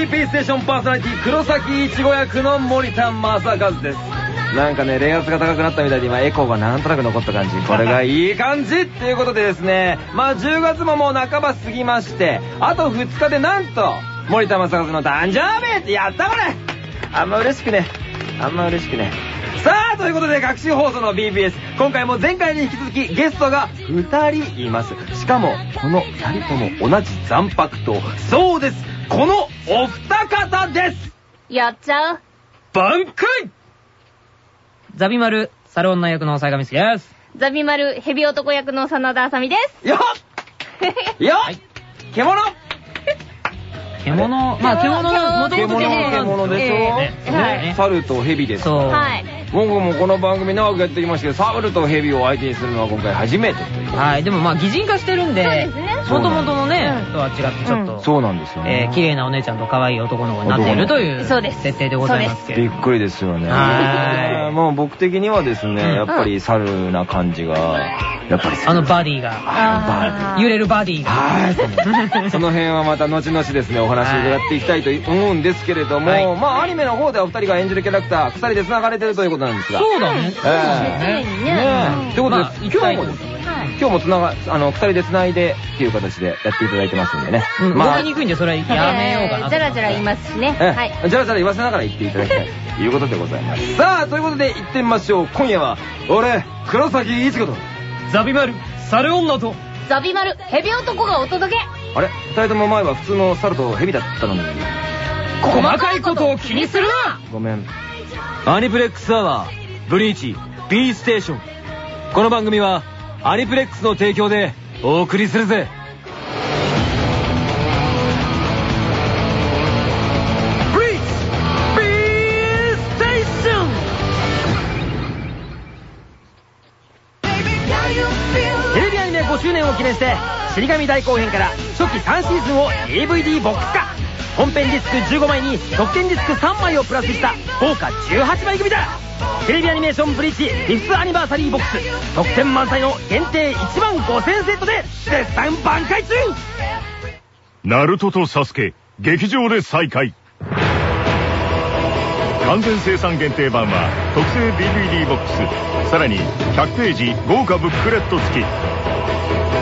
TP ステーションパーソナリティ黒崎いちご役の森田正和ですなんかね、冷圧が高くなったみたいで今エコーがなんとなく残った感じ。これがいい感じっていうことでですね、まあ10月ももう半ば過ぎまして、あと2日でなんと、森田正和の誕生日ってやったこれあんま嬉しくね。あんま嬉しくね。さあ、ということで、学習放送の BBS。今回も前回に引き続きゲストが2人います。しかも、この2人とも同じ残白と、そうですこのお二方です。やっちゃう。挽回。ザビマル、サル女役の西上杉です。ザビマルヘビ男役の真田あさみです。よっ。よっ、獣獣、まあ獣の、もともと獣でしょ、ね猿と蛇ですそう。はい。僕もこの番組長くやってきましたけど、猿と蛇を相手にするのは今回初めてという。はい。でもまあ擬人化してるんで、そうですねもともとのねう、んとは違ってちょっと、そうなんですよね。えー綺麗なお姉ちゃんと可愛い男の子になっているというそうです設定でございますけれども。びっくりですよね。はいもう僕的にはですね、うんやっぱり猿な感じが、やっぱりあのバディが、揺れるバディが。はい。その辺はまた後々ですね、お話を伺っていきたいと思うんですけれども、はいまあアニメの方ではお二人が演じるキャラクター、二人で繋がれてるということなんですが。そうだね。ええね。ということで、まあ今日もですね、はい。今日もつなが、あの、二人で繋いでっていう形でやっていただいてますんでね。うん、まにくいんでそれやめようかなと。じゃらじゃら言いますしね。えはい。じゃらじゃら言わせながら言っていただきたいということでございます。さあ、ということで行ってみましょう。今夜は、俺、黒崎いちごと、ザビマル、サル女と、ザビマルヘビ男がお届けあれ？二人とも前は普通の猿と蛇だったのに。細かいことを気にするなごめん。アニプレックスアワー、ブリーチ、B ステーション。この番組は、アニプレックスの提供でお送りするぜ。を記念して死神大後編から初期3シーズンを DVD ボックス化本編ディスク15枚に特典ディスク3枚をプラスした豪華18枚組だテレビアニメーションブリーチ 5th アニバーサリーボックス特典満載の限定1万5000セットで絶賛挽回中ナルトとサスケ、劇場で再会。完全生産限定版は特製 DVD ボックス、さらに100ページ豪華ブックレット付き。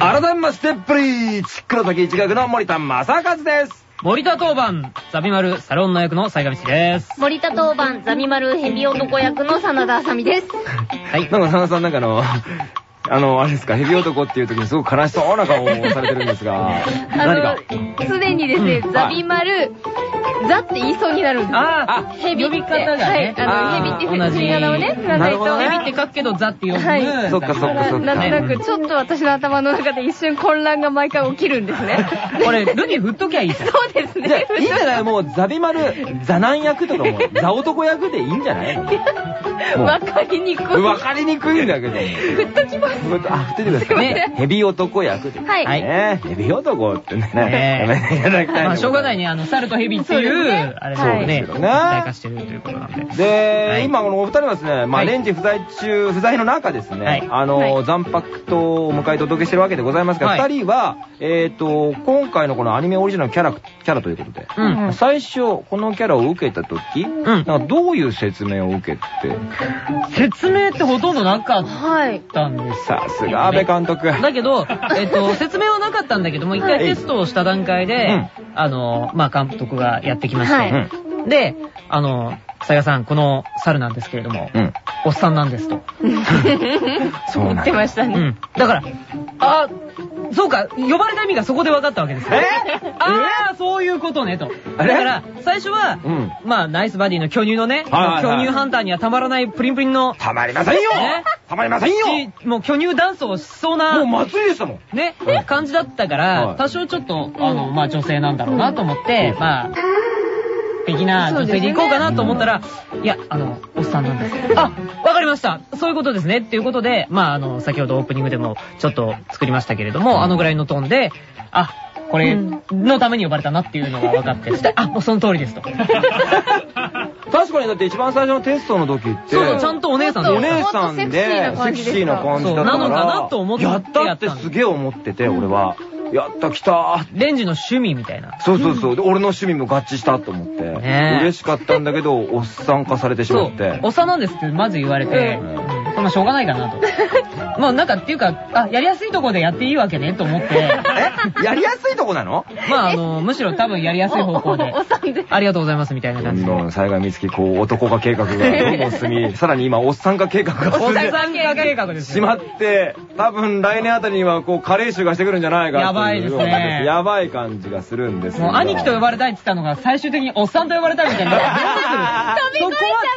改めましてブリーチ黒崎一学の森田正和です森田当番、ザビマル、サル女役の西上杉です。森田当番ザビマルヘビ男役の真田あさみです。はい。なんか佐野さんなんかあの あのあれですかヘビ男っていう時にすごく悲しそうな顔をされてるんですがあ何かの、すでにですね、ザビマル、ザって言いそうになるんです。あーヘビって。呼び方がねはい。あの、ヘビって同じ振り仮名をね、振らないと。ヘビって書くけどザって呼ぶ。はいそっかそっかそっかなんとなく、ちょっと私の頭の中で一瞬混乱が毎回起きるんですね。これ、ルビ振っときゃいいじゃん。そうですね。あいいんじゃない？もうザビマルザナン役とかもザ男役でいいんじゃない？わかりにくい。わかりにくいんだけど振っときます。あ振っててくださいねヘビ男役ではい。ヘビ男ってねねやめていただきたいまあ、しょうがないね。あの、猿とヘビっていう、そうですね。あれね、そうですよね。一体化してるということなんで。で、はい。今このお二人はですね、まあはい。レンジ不在中、不在の中ですね、はい。あの、はい。残白とお迎え届けしてるわけでございますが、はい。二人は、えっ、と、今回のこのアニメオリジナルのキャラ、キャラということで、うん。最初、このキャラを受けた時、ん。なんかどういう説明を受けて、説明ってほとんどなかっはい。たんですさすが安倍監督。だけど、えっと、説明はなかったんだけども、一回テストをした段階で、あの、まあ、監督がやってきまして、はい。うんで、あの、さやさん、この猿なんですけれども、うん。おっさんなんですと。そう言ってましたね。うん。だから、あ、そうか、呼ばれた意味がそこで分かったわけですね。ああ、そういうことね、と。あれ？だから、最初は、うんまあ、ナイスバディの巨乳のね、巨乳ハンターにはたまらないプリンプリンの、たまりませんよねたまりませんよしもう巨乳ダンスをしそうな、もう祭りでしたもん。ね、感じだったかはらい、多少ちょっと、あの、まあ女性なんだろうなと思って、まあ、的な女性で行こうかなと思ったら、いや、あの、おっさんなんです。あ、わかりました。そういうことですね。っていうことで、まああの、先ほどオープニングでもちょっと作りましたけれども、あのぐらいのトーンで、あ、これのために呼ばれたなっていうのが分かって、そして、あ、もうその通りですと。確かにだって一番最初のテストの時って、そうそう、ちゃんとお姉さんで。お姉さんで、セクシーな感じでしたセクシーな感じだったから。なのかなと思ってやったってすげえ思ってて、俺は。やった、来たーレンジの趣味みたいな。そうそうそう。で、俺の趣味も合致したと思って。嬉しかったんだけど、おっさん化されてしまって。。おっさんなんですってまず言われて、まあしょうがないかなと。まあなんかっていうか、あ、やりやすいとこでやっていいわけねと思って、え？やりやすいとこなの？まああの、むしろ多分やりやすい方向でお、おさんで。ありがとうございますみたいなど感じで。んどん災害見つけ、こう、男化計画がどんどん進み、さらに今、おっさん化計画が進んでおっさん化計画ですよしまって、多分来年あたりには、こう、加齢臭がしてくるんじゃないかってうやばいですねやばい感じがするんですもう兄貴と呼ばれたいって言ったのが最終的におっさんと呼ばれたいみたいな。そこは、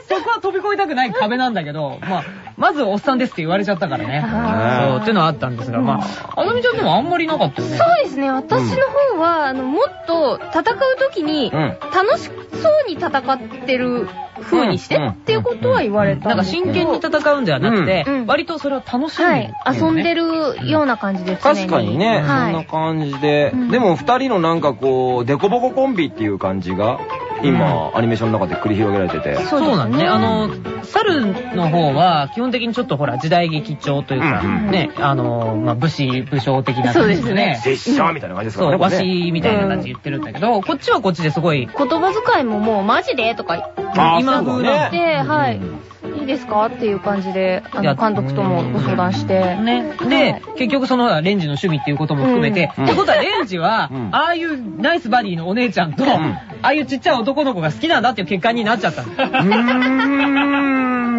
そこは飛び越えたくない壁なんだけど、まあ、まずおっさんですって言われちゃったからね。あそう、っていうのはあったんですが、まあ、あのみちゃんでもあんまりなかったよね。そうですね、私の方は、あの、もっと戦う時に、うん。楽しそうに戦ってる風にしてうん。っていうことは言われたなんか。真剣に戦うんではなくて、割とそれを楽しんで遊んでるような感じで常確かにね、そんは。ない感じで、うん。でも二人のなんかこう、デコボココンビっていう感じが、今、アニメーションの中で繰り広げられてて。そうなんね。あの、猿の方は、基本的にちょっとほら、時代劇調というか、うんうんね、あの、まあ、武士、武将的なそう感じでですね。ね。拙者みたいな感じですかそう、らね。わしみたいな感じで言ってるんだけど、こっちはこっちですごい、言葉遣いももうマジでとか今風なだ。ねって、はい。うん。いいですかっていう感じで、あの、監督ともご相談して。ね。はでい、結局その、レンジの趣味っていうことも含めて、うん。ってことはレンジは、うん。ああいうナイスバディのお姉ちゃんと、んああいうちっちゃい男の子が好きなんだっていう結果になっちゃったの。うー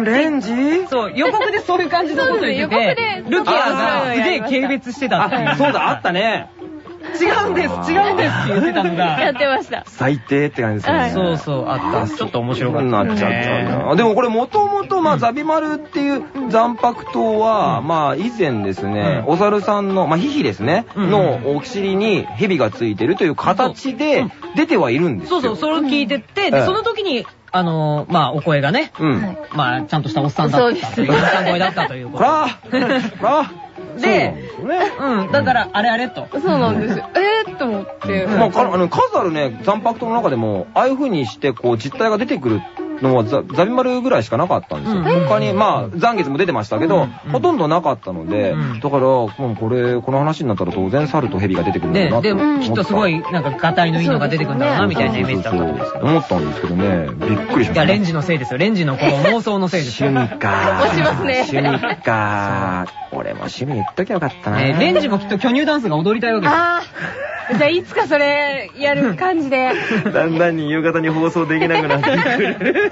ん、レンジ？そう、予告でそういう感じのこと言っててルキアがすげえ軽蔑してたっていう。あ、そうだ、あったね。違うんです、違うんですって言ってたのやっが、てました。最低って感じですよね。はいそうそう、あった。ちょっと面白かった。なっちゃったんだ。でもこれもともと、まあ、ザビマルっていう残白糖は、まあ、以前ですね、うんお猿さんの、まあ、ヒヒですね、うんのお尻に蛇がついてるという形で出てはいるんですよ。そうそう、それを聞いてって、で、うんその時に、あのー、まあ、お声がね、うん。はいまあ、ちゃんとしたおっさんだったという。そうですおっさん声だったということ。ほらほらでそうなんだから、あれあれと。そうなんですよ。えーっと思って。まあ、かあの数あるね、残白糖の中でも、ああいう風にして、こう、実体が出てくるのはザ、ザビマルぐらいしかなかったんですよ。うん他に、まあ、残月も出てましたけど、うんほとんどなかったので、うんだから、もうこれ、この話になったら当然猿と蛇が出てくるんだろうな、で、でと思った。きっとすごい、なんか、ガタイのいいのが出てくるんだろうな、みたいなイメージだったんですけど。思ったんですけどね、びっくりしました。いや、レンジのせいですよ。レンジのこの妄想のせいですよ。趣味か。押しますね趣味か。俺も趣味言っときゃよかったな。ねレンジもきっと巨乳ダンスが踊りたいわけですよ。じゃあいつかそれやる感じで。だんだんに夕方に放送できなくなってくる。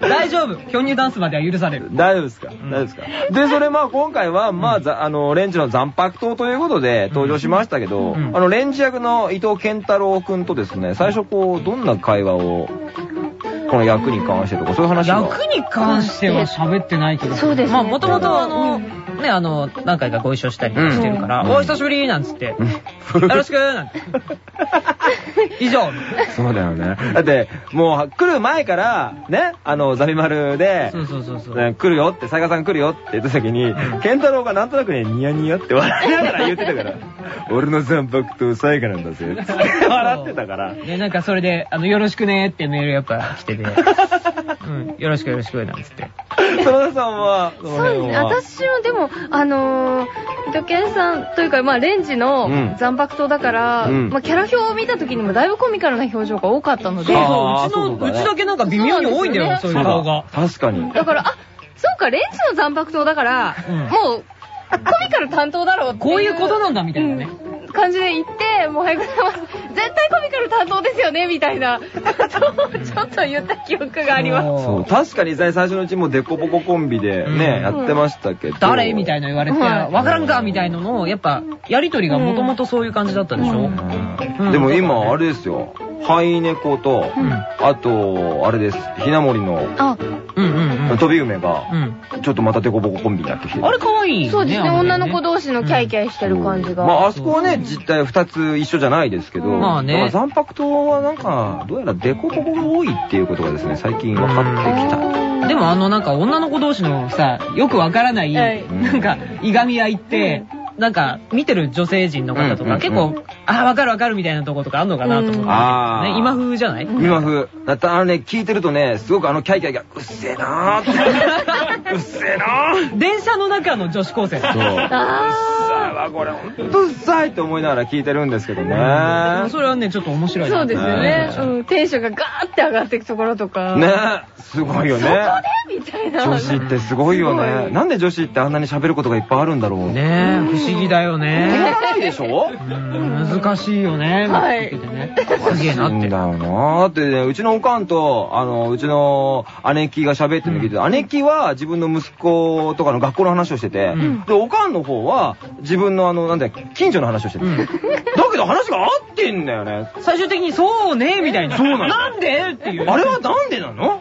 大丈夫。巨乳ダンスまでは許される。大丈夫ですか、大丈夫ですか？で、それまあ今回は、まあ、ざあの、レンジの残白糖ということで登場しましたけど、うんあの、レンジ役の伊藤健太郎くんとですね、最初こう、どんな会話を、この役に関してとか、そういう話が。役に関しては喋ってないけど。そうですねまあ、もともとあの、うんね、あの、何回かご一緒したりしてるから、うんお久しぶりなんつって、よろしくなんて。以上。そうだよね。だって、もう来る前から、ね、あの、ザビマルで、そうそうそうそう。ね来るよって、雑賀さん来るよって言った時に、健太郎がなんとなくね、ニヤニヤって笑いながら言ってたから、俺の残白と雑賀なんだぜ、って笑ってたから。で、なんかそれで、あの、よろしくねってメールやっぱ来てて、うん、よろしくよろしくなんつって。園田さんは、そのそうですね。私はでも、あのー、伊藤健さんというか、まあ、レンジのうん残白糖だから、うんまあ、キャラ表を見た時にもだいぶコミカルな表情が多かったので、そうそう、うちの、そうだねうちだけなんか微妙に多いんだよ、そそういう顔が。確かに。だから、あ、そうか、レンジの残白糖だから、うんもう、コミカル担当だろうっていう。こういうことなんだみたいなね。うん感じで言って、もう、おはようございます。絶対コミカル担当ですよねみたいなことをちょっと言った記憶があります。そう、確かに最初のうちもデコボココンビでね、やってましたけど。誰みたいな言われて、はいわからんかみたいなのを、やっぱ、やりとりがもともとそういう感じだったでしょ？うんでも今、あれですよ。ハイネコと、んあと、あれです。ひなもりのあ、うんうんうん。飛び梅が、うん。ちょっとまたデコボココンビになってきてる。あれ可愛いよね。そうですね、あ女の子同士のキャイキャイしてる感じが。まあ、あそこはね、実態二つ一緒じゃないですけど、まあね残白糖はなんか、どうやらデコボコが多いっていうことがですね、最近分かってきた。でもあのなんか女の子同士のさ、よくわからない、はいなんか、いがみ合いって、なんか、見てる女性陣の方とか、うん結構、あ、わかるわかるみたいなとことかあんのかなと思って、ね。今風じゃない？今風。だってあのね、聞いてるとね、すごくあのキャイキャイが、うっせえなーって。うっせえなー電車の中の女子高生。そう。うっさいわ、これ、ほんとうっさいって思いながら聞いてるんですけどね。それはね、ちょっと面白いなそうですよね。うん、テンションがガーって上がっていくところとか。ねすごいよね。みたいな。女子ってすごいよね。なんで女子ってあんなに喋ることがいっぱいあるんだろう。ねえ、不思議だよ止まね。らないでしょうん難しいよね。はいすげえなって。んだよなだってね、うちのおかんと、あの、うちの姉貴が喋ってるの聞いて、姉貴は自分の息子とかの学校の話をしてて、んで、おかんの方は自分のあの、なんだよ、近所の話をしてる。うんだけど話が合ってんだよね。最終的にそうね、みたいな。そうなのなんでっていう。あれはなんでなの？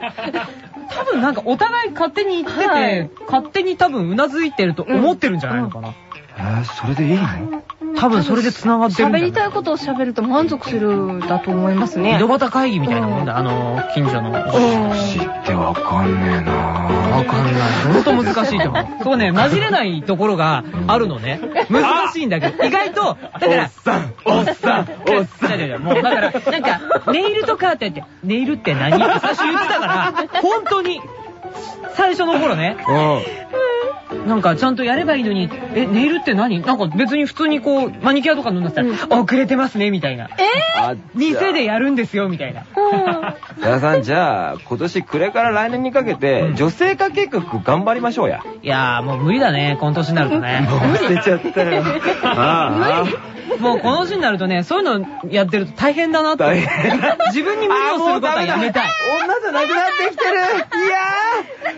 多分なんかお互い勝手に言ってて、はい勝手に多分うなずいてると思ってるんじゃないのかな。えー、それでいいの？多分それで繋がってる喋りたいことを喋ると満足するだと思いますね。井戸端会議みたいなもんだ。あの、近所の。知ってわかんねえなわかんない。ほんと難しいと思う。そうね、混じれないところがあるのね。難しいんだけど、意外と、だから、さん、おっさん、おっさん。違う違う違うもうだから、なんか、ネイルとかって言って、ネイルって何？って最初言ってたから、本当に、最初の頃ね、なんかちゃんとやればいいのに、え、ネイルって何？なんか別に普通にこう、マニキュアとか塗んだったら、遅れてますね、みたいな。あ店でやるんですよ、みたいな。矢田さん、じゃあ、今年暮れから来年にかけて、女性化計画頑張りましょうや。いやーもう無理だね、この年になるとね。もう捨てちゃったよ。あもうこの年になるとね、そういうのやってると大変だなって。大変だ自分に無理をすることはやめたい。女じゃなくなってきてるいや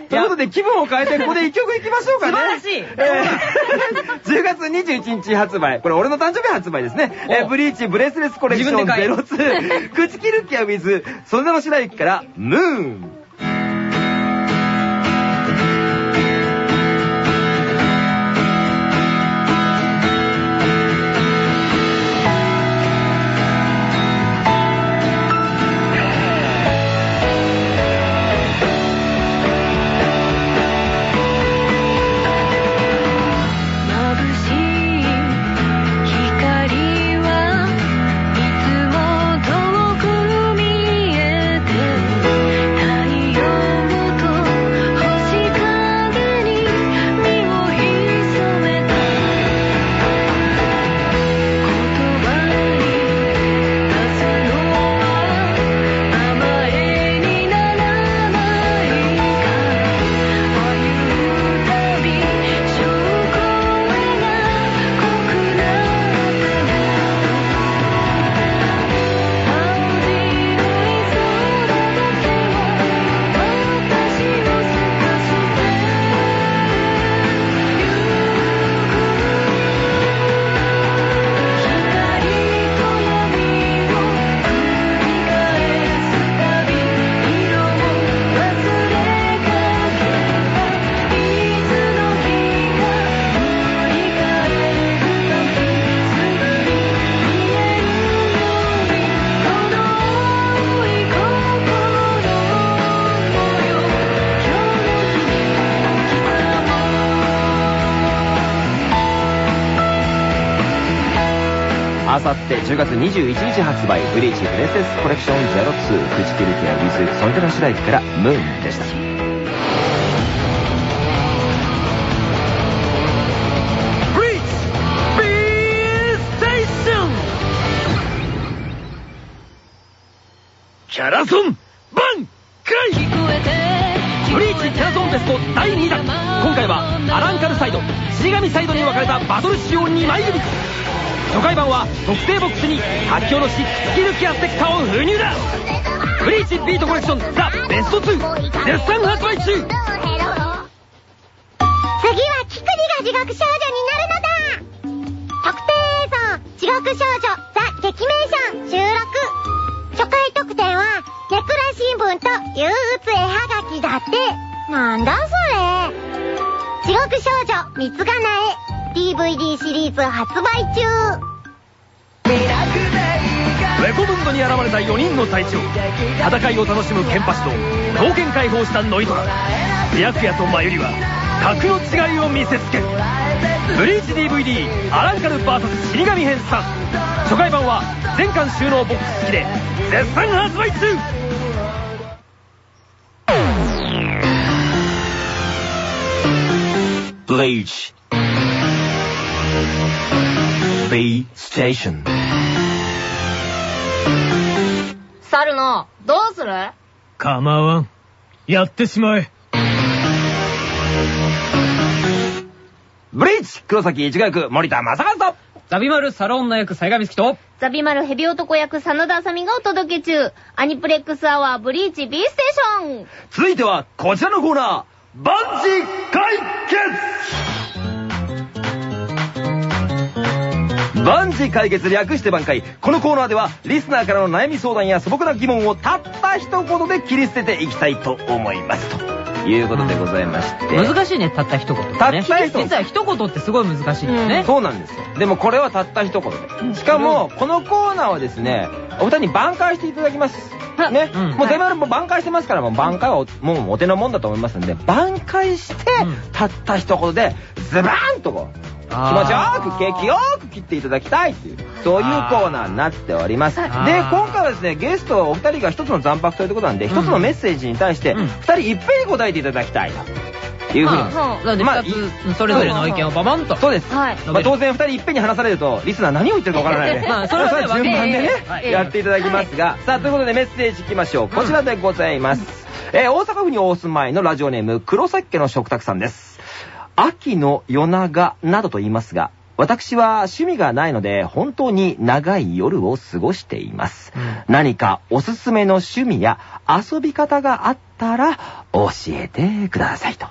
ーということで気分を変えてここで一曲いきましょうかね。素晴らしいえー 10月21日発売。これ俺の誕生日発売ですね。えーおブリーチブレスレスコレクション自分で買え02。口切るキャウィズ、それでも白雪から、ムーン。10月21日発売、ブリーチブレスレスコレクション02、口切るキャウィズ、それでも白雪から、ムーンでした。ブリーチ B ステーションキャラソンバンクライ聞こえてブリーチキャラソンフェスト第2弾!アランカルサイド死神サイドに分かれたバトル仕様2枚組初回版は特製ボックスに書き下ろし突き抜きやステッカーを封入だ。ブリーチビートコレクションザ・ベスト2絶賛発売中。次はキクリが地獄少女になるのだ。特定映像地獄少女ザ・劇名ション収録。初回特典はネクラ新聞と憂鬱絵はがきだって。なんだそれ。地獄少女三つがなえ DVD シリーズ発売中。レコムンドに現れた4人の隊長。戦いを楽しむケンパチと刀剣解放したノイトラ。白夜とマユリは格の違いを見せつける。ブリーチ DVD アランカル VS 死神編3初回版は全巻収納ボックス付きで絶賛発売中。Bleach B Station. 猿の、どうする？構わん。やってしまえ。ブリーチ黒崎一学森田正和と。ザビマルサロンの役、サイガミスキと、ザビマルヘビ男役、真田あさみがお届け中。アニプレックスアワーブリーチ B ステーション。続いてはこちらのコーナー万事解決。万事解決略して挽回。このコーナーではリスナーからの悩み相談や素朴な疑問をたった一言で切り捨てていきたいと思います。ということでございまして。難しいね、たった一言ね。たった一言。実は一言ってすごい難しいんだよね。そうなんですよ。でもこれはたった一言で。しかもこのコーナーはですねお二人に挽回していただきますね、うん。もう全部もう挽回してますからもう挽回はおもうお手のもんだと思いますんで挽回して、うん。たった一言でズバーンとこう気持ちよく景気よく切っていただきたいっていうそういうコーナーになっております。で今回はですねゲストお二人が一つの残白ということなんで一つのメッセージに対してうん。二人いっぺんに答えていただきたいというふうにまあ、それぞれの意見をババンと。そうです。はいまあ、当然二人いっぺんに話されると、リスナー何を言ってるかわからないので、まあそれは ね順番でね、はいやっていただきますが、さあ、ということでメッセージいきましょう。こちらでございます。えー大阪府にお住まいのラジオネーム、黒崎家の食卓さんです。秋の夜長などと言いますが、私は趣味がないので本当に長い夜を過ごしています。何かおすすめの趣味や遊び方があったら教えてくださいと。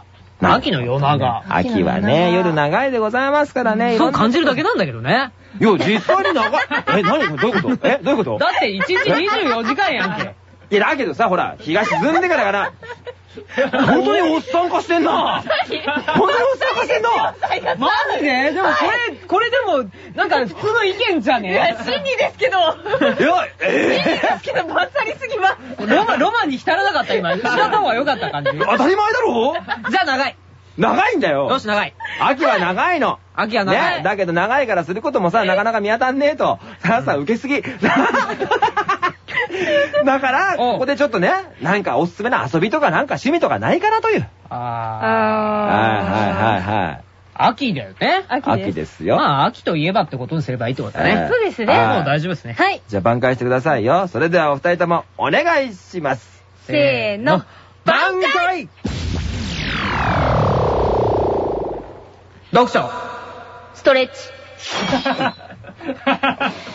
秋の夜長。秋はね、夜長いでございますからね。そう感じるだけ。けなんだけどね。いや、実際に長い。え、何？どういうこと？え、どういうこと？だって1日24時間やんけ。いや、だけどさ、ほら、日が沈んでからかな。本当におっさん化してんな。本当におっさん化してんな。マジで？でもこれ、これでも、なんか普通の意見じゃね真理ですけど。いや、えけど、バッサリすぎます。ロマン、ロマンに浸らなかった今。浸った方が良かった感じ。じー、当たり前だろゃあ長い。長いんだよ。よし、長い。秋は長いの。秋は長い。ね、だけど長いからすることもさ、なかなか見当たんねえと。さあさあ受けすぎ。だから、ここでちょっとね、なんかおすすめな遊びとかなんか趣味とかないかなという。あはいはいはいはい。ー。秋だよね。秋です。秋ですよ。まあ、秋といえばってことにすればいいってことだね。そうですね。はいもう大丈夫ですね。はい。じゃあ挽回してくださいよ。それではお二人ともお願いします。せーの。挽回読書。ストレッチ。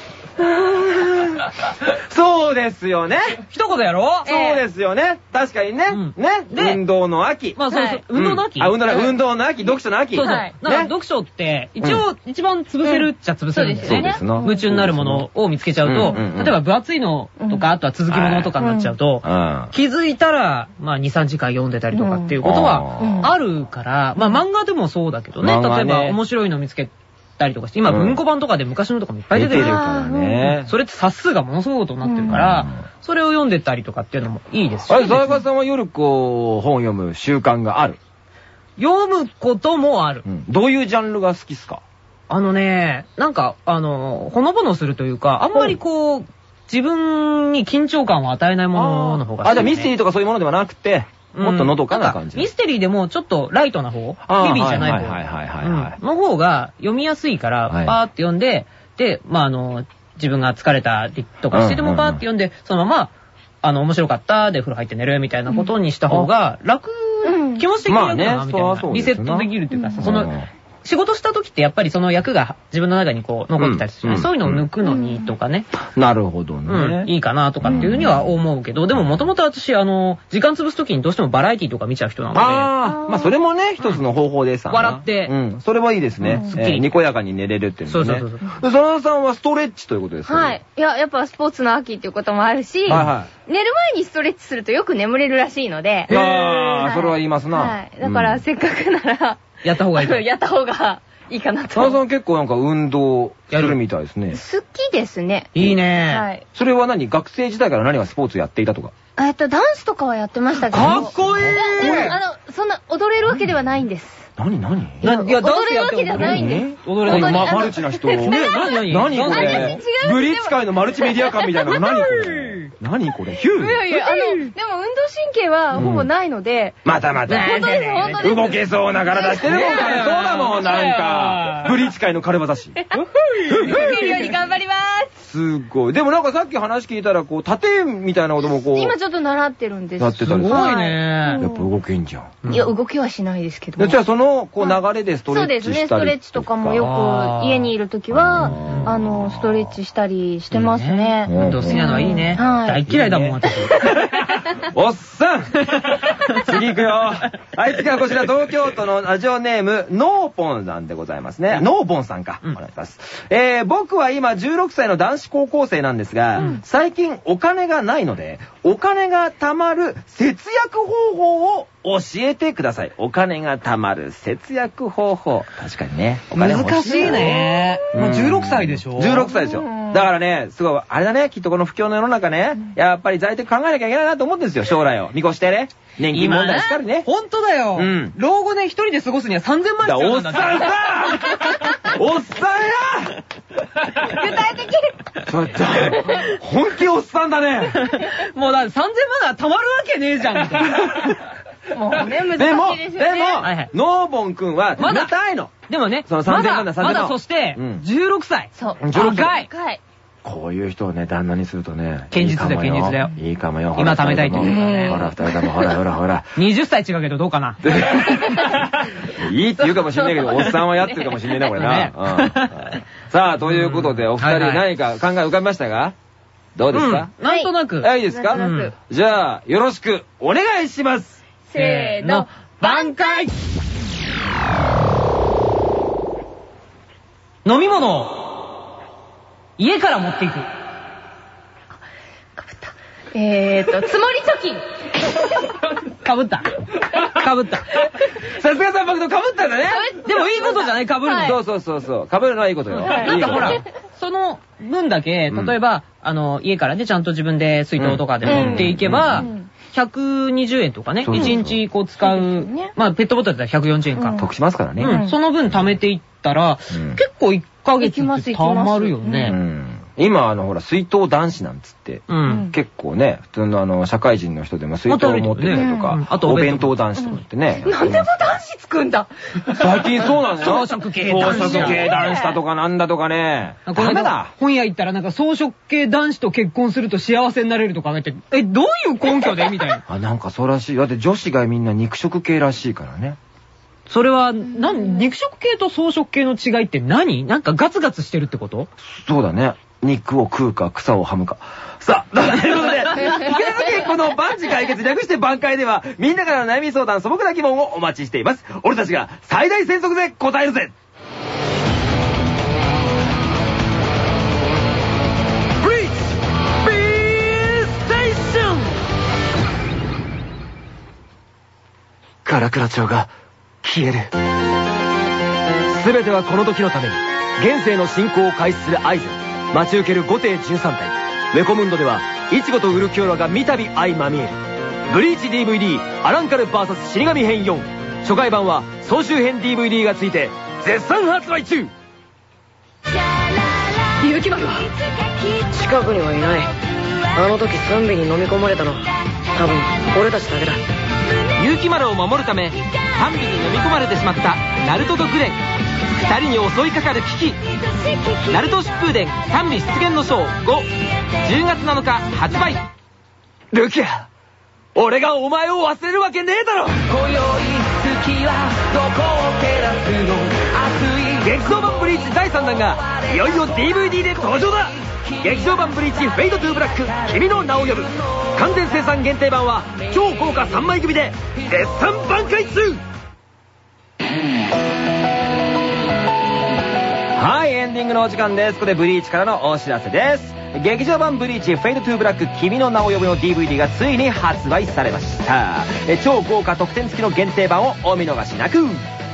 そうですよね。一言やろ？そうですよね。確かにね。うんね。で運動の秋。まあそうそうはい。運動の秋。うんあ、運動の秋。はい運動の秋。読書の秋。そうそう。はいだからね読書って、一応、一番潰せるっちゃ潰せるんですね夢中になるものを見つけちゃうと、例えば分厚いのとか、あとは続きものとかになっちゃうと、うん。気づいたら、まあ2、3時間読んでたりとかっていうことはうんあるから、まあ漫画でもそうだけどね、例えば面白いの見つけたりとかして、今うん。文庫版とかで昔のとかもいっぱい出出てるからね。それって冊数がものすごいことになってるから、それを読んでったりとかっていうのもいいですし、あれ、沢川さんは夜こう、本読む習慣がある？読むこともある。どういうジャンルが好きっすか？あのね、なんか、あの、ほのぼのするというか、あんまりこう、自分に緊張感を与えないものの方が好き、あ、じゃあミステリーとかそういうものではなくて、もっとのどかな感じ。ミステリーでもちょっとライトな方、ヘビーじゃない方。はいはいはいはいはいうん。の方が読みやすいから、はい。バーって読んで、で、まああの、自分が疲れたりとかしててもバーって読んで、そのまま、あの、面白かったで風呂入って寝るみたいなことにした方が楽うん。気持ち的に楽みたいな。そりゃそうですな。リセットできるっていうかさ、うん。その、仕事した時ってやっぱりその役が自分の中にこう残ってたりする、うん。そういうのを抜くのにとかね、なるほどうん、ね。いいかなとかっていうふうには思うけど、でももともと私、あの、時間潰す時にどうしてもバラエティとか見ちゃう人なので、ああ、まあそれもね、一つの方法ですわな笑って。うん、それはいいですね。すっきりえーにこやかに寝れるっていうのね。そうそうそうで、そのさんはストレッチということですかはい。。いや、やっぱスポーツの秋っていうこともあるし、はいは寝る前にストレッチするとよく眠れるらしいので、い。ああ、はいそれは言いますな。はい。だから、うん。せっかくなら、やった方がいいと。やった方がいいかな佐野さと。ん結構なんか運動するみたいですね。好きですね。いいね。はい。それは何？学生時代から何がスポーツやっていたとか？えっと、ダンスとかはやってましたけど。かっこいいでも、あの、そんな、踊れるわけではないんです。何何？ないや、踊れるわけじゃないんです。踊れない。マルチな人。ね、何何？何これ？うブリッジ界のマルチメディア感みたいなの何これ？何これ？ヒューいやいや、あの、でも運動神経はほぼないので、またまた。本当です、本当です。動けそうな体してるもんね。そうだもん、なんか。ブリッジ界の彼技師。動けるように頑張ります。すごい。でもなんかさっき話聞いたら、こう、盾みたいなこともこう、今ちょっと習ってるんです。やってたりすごいね。やっぱ動けんじゃん。いや、動きはしないですけど。でじゃあその、こう、流れでストレそうですね、ッチしたりストレッチとかもよく家にいるときは、あの、ストレッチしたりしてますね。うん運動好きなのはいいね。はい大嫌いだもん、私。おっさん 次行くよ。はい、次はこちら、東京都のラジオネーム、ノーポンさんでございますね。ノーポンさんか。うんお願いします。えー、僕は今16歳の男子高校生なんですが、最近お金がないので、お金が貯まる節約方法を教えてください。お金が貯まる節約方法。確かにね。お金欲難しいね。うんもう16歳でしょ？16歳ですよ。だからね、すごい、あれだね、きっとこの不況の世の中ね、やっぱり在宅考えなきゃいけないなと思うんですよ、将来を。見越してね。年金問題しっかりね。本当だよ。うん老後で一人で過ごすには3000万だおっ必要なんださんさ おっさんや具体的ちょっと、本気おっさんだね。もうだって3000万が貯まるわけねえじゃん、みたいな。もうね、難でも、しいですよね。でもはいはい、ノーボン君は、まだ冷たいの。でもね、その3000まだ万だ3000まだ万そして、うん16歳。そう。16歳若い。こういう人をね、旦那にするとね。堅実だよいいかも堅実だよいいかもよ。今貯めたいって言ってるからねほら、二人とも、ほら、ほら、ほら。20歳違うけどどうかな。いいって言うかもしんないけど、おっさんはやってるかもしんないな、これな。ねうんさあ、ということで、お二人はいはい何か考え浮かびましたか？どうですか？うんなんとなく。あいいですか？なんとなくじゃあ、よろしくお願いしますせーの。挽回飲み物を家から持っていく。えーと、つもり貯金。かぶった。かぶった。さすがさん僕と被ったんだねでもいいことじゃない？かぶるの。そうそうそうそう。被るのはいいことよ。はいなんかほらいいこ、その分だけ、うん例えば、あの、家からね、ちゃんと自分で水筒とかで持っていけばうん、120円とかね、そうそうそう。1日こう使うね、まあペットボトルだったら140円か。得しますからね。うん、その分貯めていったら、うん。結構1ヶ月貯まるようね。ん今、あの、ほら、水筒男子なんつって、うん。結構ね、普通のあの、社会人の人でも水筒を持ってたりとうんか、あとおお弁当男子とかってね。なんでも男子つくんだ。最近そうなのよ。装飾系男子装飾系男子だとかなんだとかね。これダメだ。本屋行ったらなんか装飾系男子と結婚すると幸せになれるとか言って、え、どういう根拠で？みたいな。あ、なんかそうらしい。だって女子がみんな肉食系らしいからね。それは、なん、肉食系と装飾系の違いって何？なんかガツガツしてるってこと？そうだね。肉を食うか草をはむか。さあ、ということで、池田の結この万事解決略して挽回では、みんなからの悩み相談素朴な疑問をお待ちしています。俺たちが最大戦速で答えるぜカラクラ町が消える。すべてはこの時のために、現世の進行を開始する合図、待ち受ける5艇13体。ウェコムンドでは、イチゴとウルキオラが三度相まみえる。ブリーチ DVD アランカル VS 死神編4。初回版は総集編 DVD がついて、絶賛発売中勇気丸は近くにはいないあの時ゾンビに飲み込まれたの多分俺たちだけだ結城丸を守るため、ハンビに飲み込まれてしまったナルトとグレン。二人に襲いかかる危機。ナルト疾風伝ハンビ出現の章5。10月7日発売。ルキア俺がお前を忘れるわけねえだろ今宵月はどこを照らすの？熱い劇場リーチ第3弾がいよいよ DVD で登場だ。劇場版 BLEACH Fade to Black 君の名を呼ぶ。完全生産限定版は超豪華3枚組で絶賛販売中。はいエンディングのお時間です。ここでブリーチからのお知らせです。劇場版 BLEACH Fade to Black 君の名を呼ぶの DVD がついに発売されました。超豪華特典付きの限定版をお見逃しなく。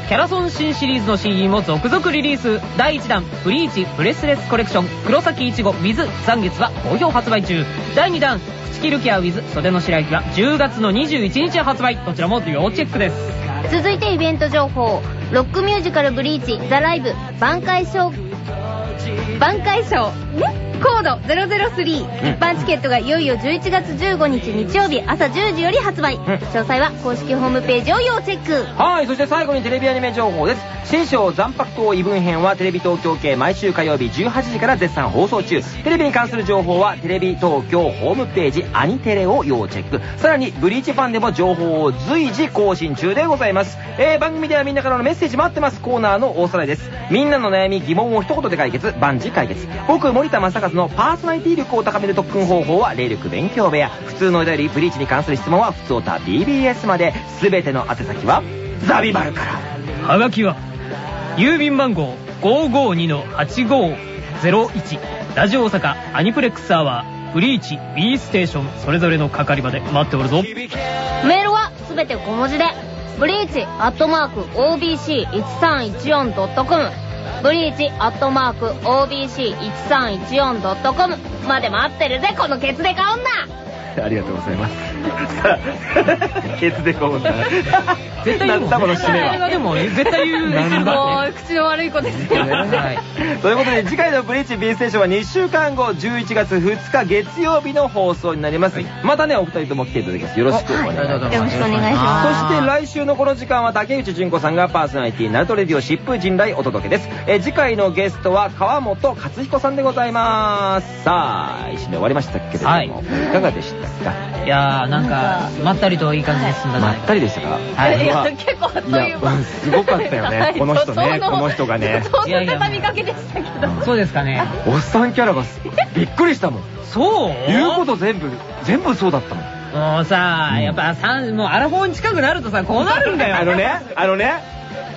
キャラソン新シリーズの CD も続々リリース。第1弾ブリーチブレスレスコレクション。黒崎いちご with 残月は好評発売中。第2弾口キルケア with 袖の白雪は10月の21日発売。どちらも要チェックです。続いてイベント情報。ロックミュージカルブリーチザライブ挽回賞挽回賞コード003、一般チケットがいよいよ11月15日日曜日朝10時より発売、詳細は公式ホームページを要チェックはい、そして最後にテレビアニメ情報です。新章残白刀異文編はテレビ東京系毎週火曜日18時から絶賛放送中。テレビに関する情報はテレビ東京ホームページアニテレを要チェック。さらにブリーチファンでも情報を随時更新中でございます。えー、番組ではみんなからのメッセージ待ってますコーナーの大さらいです。みんなの悩み疑問を一言で解決、万事解決。僕森田正和のパーソナリティ力を高める特訓方法は霊力勉強部屋。普通のお便りブリーチに関する質問は普通おた BBS まで。すべての宛先はザビバルから。はがきは郵便番号552-8501ラジオ大阪アニプレックスアワーブリーチ B ステーションそれぞれの係まで待っておるぞメールはすべて小文字でブリーチアットマーク OBC1314.com ブリーチアットマーク OBC1314.com まで待ってるぜこのケツデカ女。ありがとうございます。ケツでこうだ。絶対言うこの締めは。でも絶対言うなんだもう口の悪い子ですよ。はいということで次回のブリーチ B ステーションは2週間後11月2日月曜日の放送になります。またね、お二人とも来ていただきます。よろしくお願いします。よろしくお願いしますそして来週のこの時間は竹内純子さんがパーソナリティナルトレディオ疾風陣来お届けです。えー次回のゲストは川本克彦さんでございます。さあ、一緒に終わりましたけれども、はいい、かがでした？かいやーなんかまったりといい感じで進んだまねったりでしたか？はいいや、まあ結構あっという間。すごかったよね。この人ね、この人がね。そうそう畳みかけでしたけど。そうですかねおっさんキャラがすびっくりしたもん。そう？言うこと全部、全部そうだったもん。もうさ、やっぱさんもうアラフォーに近くなるとさこうなるんだよあのね、あのね、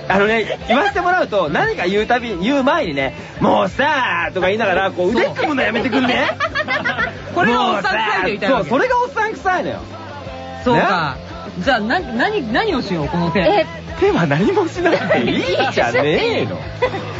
あのね、言わせてもらうと、何か言うたび、言う前にね、もうさーとか言いながら、こう腕組むのやめてくんね。これがおっさん臭いと言いたいわそう、けそれがおっさん臭いのよ。そうか。じゃあな何何をしようこの手。え、手は何もしなくていいじゃねえの。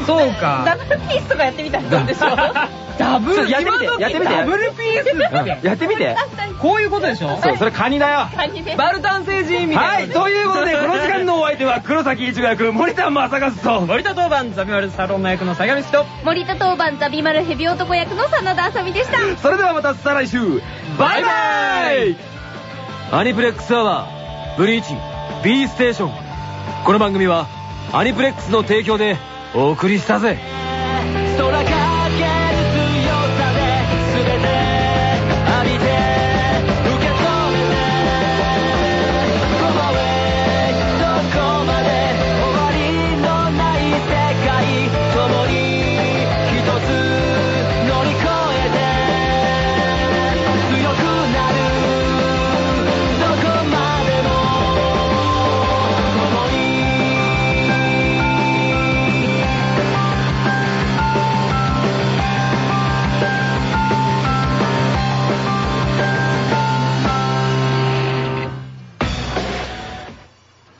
そうか。ダブルピースとかやってみたらどうでしょう？ダブルやってやってみて。ダブルピースってやってみて。こういうことでしょ？そう、それカニだよ。カニね。バルタン星人みたはいい、なということで、この時間のお相手は黒崎一護役、森田正和と、森田当番ザビマルサロンの役の坂道と森田当番ザビマルヘビ男役の真田あさみでした。それではまた再来週、バイバイ。アニプレックスアワー、ブリーチ、B ステーション。この番組は、アニプレックスの提供でお送りしたぜ。